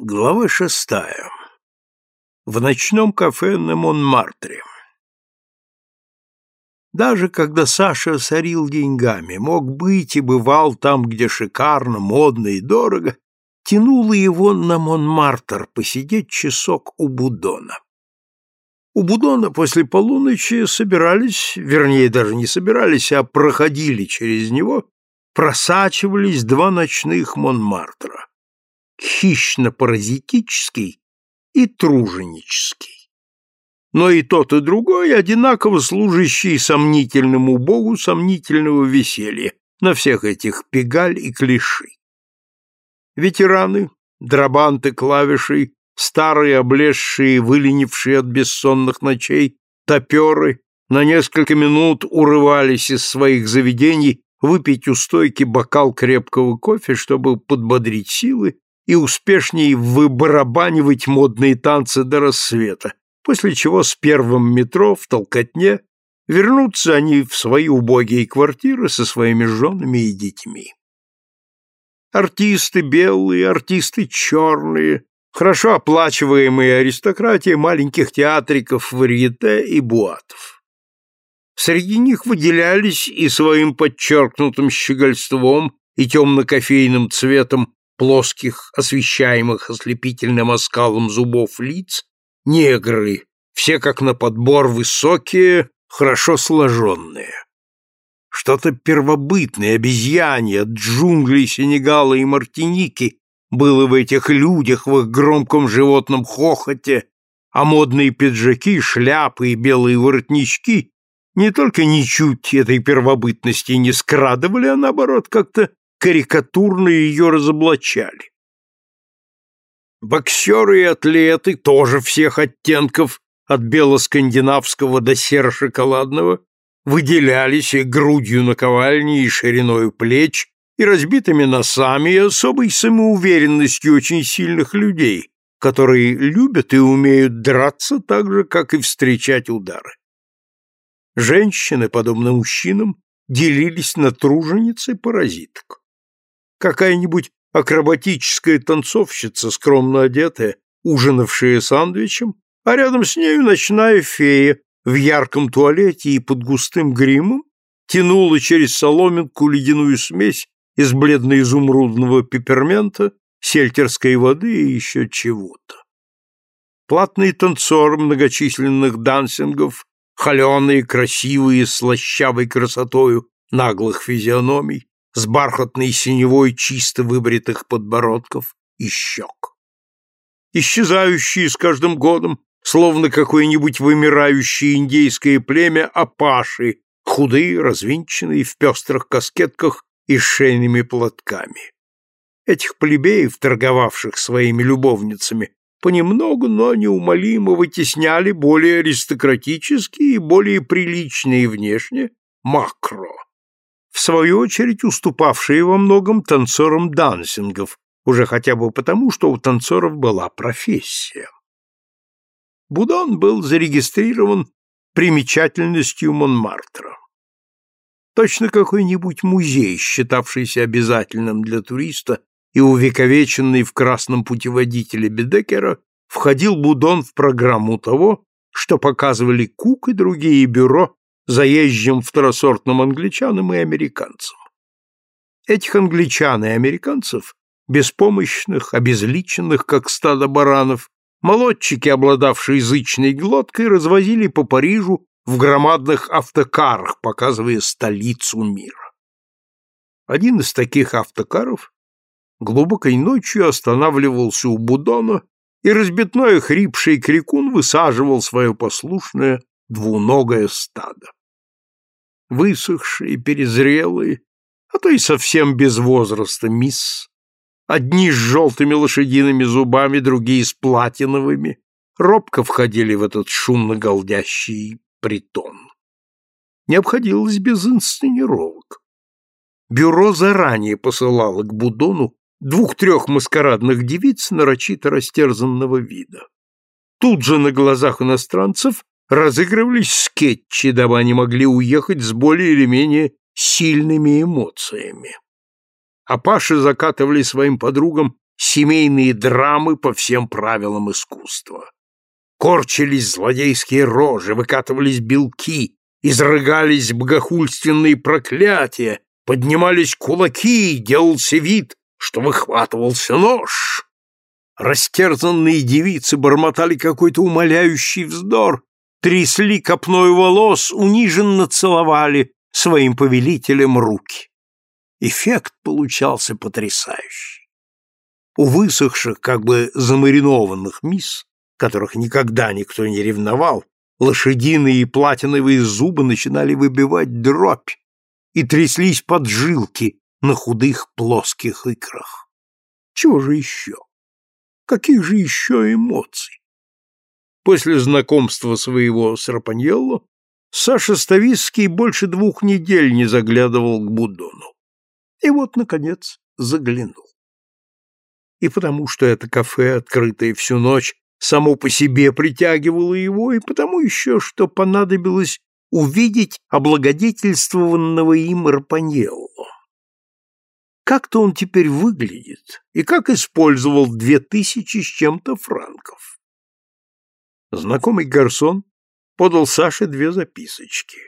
Глава шестая. В ночном кафе на Монмартре. Даже когда Саша сорил деньгами, мог быть и бывал там, где шикарно, модно и дорого, тянуло его на Монмартр посидеть часок у Будона. У Будона после полуночи собирались, вернее, даже не собирались, а проходили через него, просачивались два ночных Монмартра хищно-паразитический и труженический. Но и тот, и другой одинаково служащий сомнительному богу сомнительного веселья на всех этих пегаль и клиши. Ветераны, драбанты клавишей, старые облезшие, выленившие от бессонных ночей, топеры на несколько минут урывались из своих заведений выпить у стойки бокал крепкого кофе, чтобы подбодрить силы и успешней выбарабанивать модные танцы до рассвета, после чего с первым метро в толкотне вернутся они в свои убогие квартиры со своими женами и детьми. Артисты белые, артисты черные, хорошо оплачиваемые аристократия маленьких театриков, варьете и буатов. Среди них выделялись и своим подчеркнутым щегольством и темно-кофейным цветом плоских, освещаемых ослепительным оскалом зубов лиц, негры, все как на подбор высокие, хорошо сложенные. Что-то первобытное, обезьянье от джунглей Сенегала и Мартиники было в этих людях, в их громком животном хохоте, а модные пиджаки, шляпы и белые воротнички не только ничуть этой первобытности не скрадывали, а наоборот как-то карикатурно ее разоблачали. Боксеры и атлеты, тоже всех оттенков, от бело-скандинавского до серо-шоколадного, выделялись и грудью наковальни, и шириной плеч, и разбитыми носами, и особой самоуверенностью очень сильных людей, которые любят и умеют драться так же, как и встречать удары. Женщины, подобно мужчинам, делились на тружениц и паразиток какая-нибудь акробатическая танцовщица, скромно одетая, ужинавшая сандвичем, а рядом с нею ночная фея в ярком туалете и под густым гримом тянула через соломинку ледяную смесь из бледно-изумрудного пеппермента, сельтерской воды и еще чего-то. Платный танцор многочисленных дансингов, холеные, красивые, слащавой красотою наглых физиономий, с бархатной синевой чисто выбритых подбородков и щек. Исчезающие с каждым годом, словно какое-нибудь вымирающее индейское племя апаши, худые, развинченные, в пестрых каскетках и шейными платками. Этих плебеев, торговавших своими любовницами, понемногу, но неумолимо вытесняли более аристократические и более приличные внешне макро в свою очередь уступавшие во многом танцорам дансингов, уже хотя бы потому, что у танцоров была профессия. Будон был зарегистрирован примечательностью Монмартра. Точно какой-нибудь музей, считавшийся обязательным для туриста и увековеченный в красном путеводителе Бедекера, входил Будон в программу того, что показывали Кук и другие бюро заезжим второсортным англичанам и американцам. Этих англичан и американцев, беспомощных, обезличенных, как стадо баранов, молодчики, обладавшие язычной глоткой, развозили по Парижу в громадных автокарах, показывая столицу мира. Один из таких автокаров глубокой ночью останавливался у Будона, и разбитной хрипший крикун высаживал свое послушное двуногое стадо высохшие, перезрелые, а то и совсем без возраста мисс. Одни с желтыми лошадиными зубами, другие с платиновыми, робко входили в этот шумно голдящий притон. Не обходилось без инсценировок. Бюро заранее посылало к Будону двух-трех маскарадных девиц нарочито растерзанного вида. Тут же на глазах иностранцев разыгрывались скетчи, дабы они могли уехать с более или менее сильными эмоциями. А Паши закатывали своим подругам семейные драмы по всем правилам искусства. Корчились злодейские рожи, выкатывались белки, изрыгались богохульственные проклятия, поднимались кулаки, делался вид, что выхватывался нож. Растерзанные девицы бормотали какой-то умоляющий вздор, трясли копной волос, униженно целовали своим повелителям руки. Эффект получался потрясающий. У высохших, как бы замаринованных мисс, которых никогда никто не ревновал, лошадиные и платиновые зубы начинали выбивать дробь и тряслись поджилки на худых плоских икрах. Чего же еще? Каких же еще эмоций? После знакомства своего с Рапаньелло Саша Ставицкий больше двух недель не заглядывал к Будону. И вот, наконец, заглянул. И потому что это кафе, открытое всю ночь, само по себе притягивало его, и потому еще, что понадобилось увидеть облагодетельствованного им Рапаньелло. Как-то он теперь выглядит и как использовал две тысячи с чем-то франков. Знакомый гарсон подал Саше две записочки.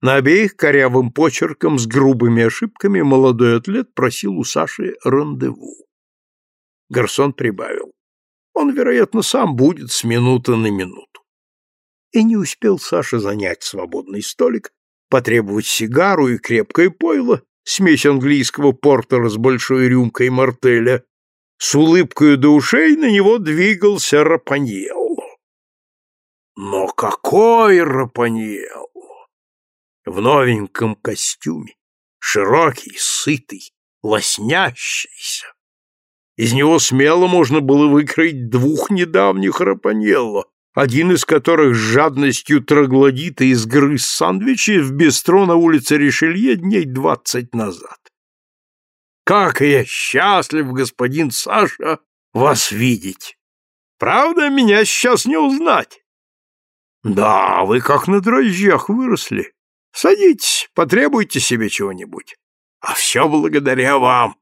На обеих корявым почерком с грубыми ошибками молодой атлет просил у Саши рандеву. Гарсон прибавил. Он, вероятно, сам будет с минуты на минуту. И не успел Саша занять свободный столик, потребовать сигару и крепкое пойло, смесь английского портера с большой рюмкой мартеля, с улыбкой до ушей на него двигался Рапаньелло. Но какой Рапаньелло! В новеньком костюме, широкий, сытый, лоснящийся. Из него смело можно было выкроить двух недавних Рапаньелло, один из которых с жадностью троглодита изгрыз сандвичи в бистро на улице Ришелье дней двадцать назад. «Как я счастлив, господин Саша, вас видеть! Правда, меня сейчас не узнать?» «Да, вы как на дрожжах выросли. Садитесь, потребуйте себе чего-нибудь. А все благодаря вам.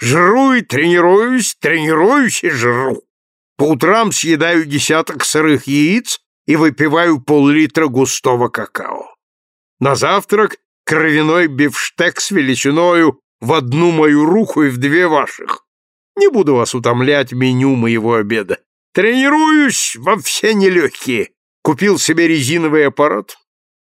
Жру и тренируюсь, тренируюсь и жру. По утрам съедаю десяток сырых яиц и выпиваю пол-литра густого какао. На завтрак кровяной бифштег с величиною в одну мою руку и в две ваших. Не буду вас утомлять меню моего обеда. Тренируюсь во все нелегкие. Купил себе резиновый аппарат,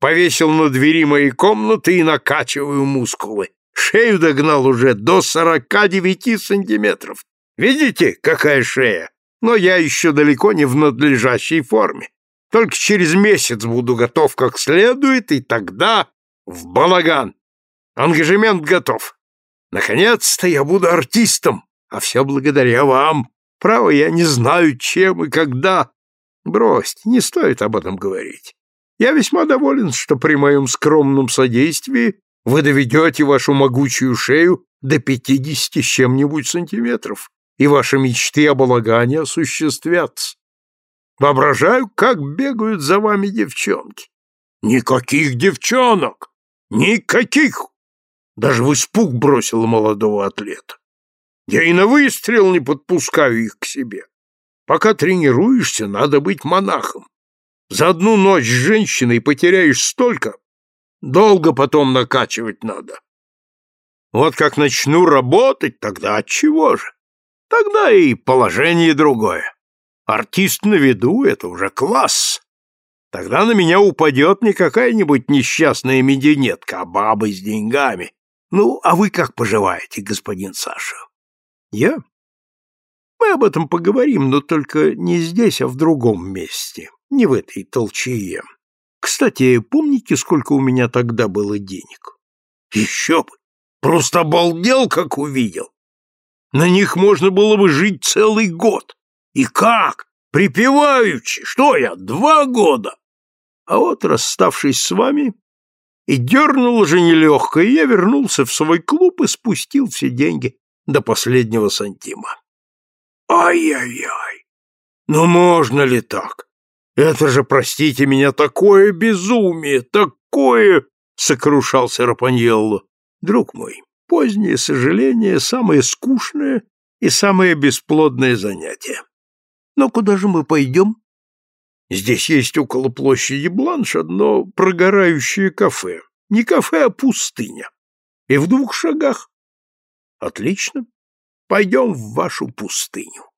повесил на двери моей комнаты и накачиваю мускулы. Шею догнал уже до сорока девяти сантиметров. Видите, какая шея? Но я еще далеко не в надлежащей форме. Только через месяц буду готов как следует, и тогда в балаган. Ангажемент готов. Наконец-то я буду артистом, а все благодаря вам. Право, я не знаю, чем и когда. Бросьте, не стоит об этом говорить. Я весьма доволен, что при моем скромном содействии вы доведете вашу могучую шею до пятидесяти с чем-нибудь сантиметров, и ваши мечты о балагане осуществятся. Воображаю, как бегают за вами девчонки. Никаких девчонок! Никаких! Даже в испуг бросила молодого атлета. Я и на выстрел не подпускаю их к себе. Пока тренируешься, надо быть монахом. За одну ночь с женщиной потеряешь столько, Долго потом накачивать надо. Вот как начну работать, тогда от чего же? Тогда и положение другое. Артист на виду — это уже класс. Тогда на меня упадет не какая-нибудь несчастная мединетка, а баба с деньгами. Ну, а вы как поживаете, господин Саша? Я? Мы об этом поговорим, но только не здесь, а в другом месте, не в этой толчее. Кстати, помните, сколько у меня тогда было денег? Еще бы! Просто обалдел, как увидел. На них можно было бы жить целый год. И как? Припеваючи. Что я, два года? А вот, расставшись с вами, и дернуло же нелегко, и я вернулся в свой клуб и спустил все деньги до последнего сантима. Ай-яй-яй! Ну можно ли так? Это же, простите меня, такое безумие, такое, сокрушался Рапаньелло. Друг мой, позднее сожаление самое скучное и самое бесплодное занятие. Но куда же мы пойдем? Здесь есть около площади Бланш одно прогорающее кафе. Не кафе, а пустыня. И в двух шагах. Отлично. Пойдем в вашу пустыню.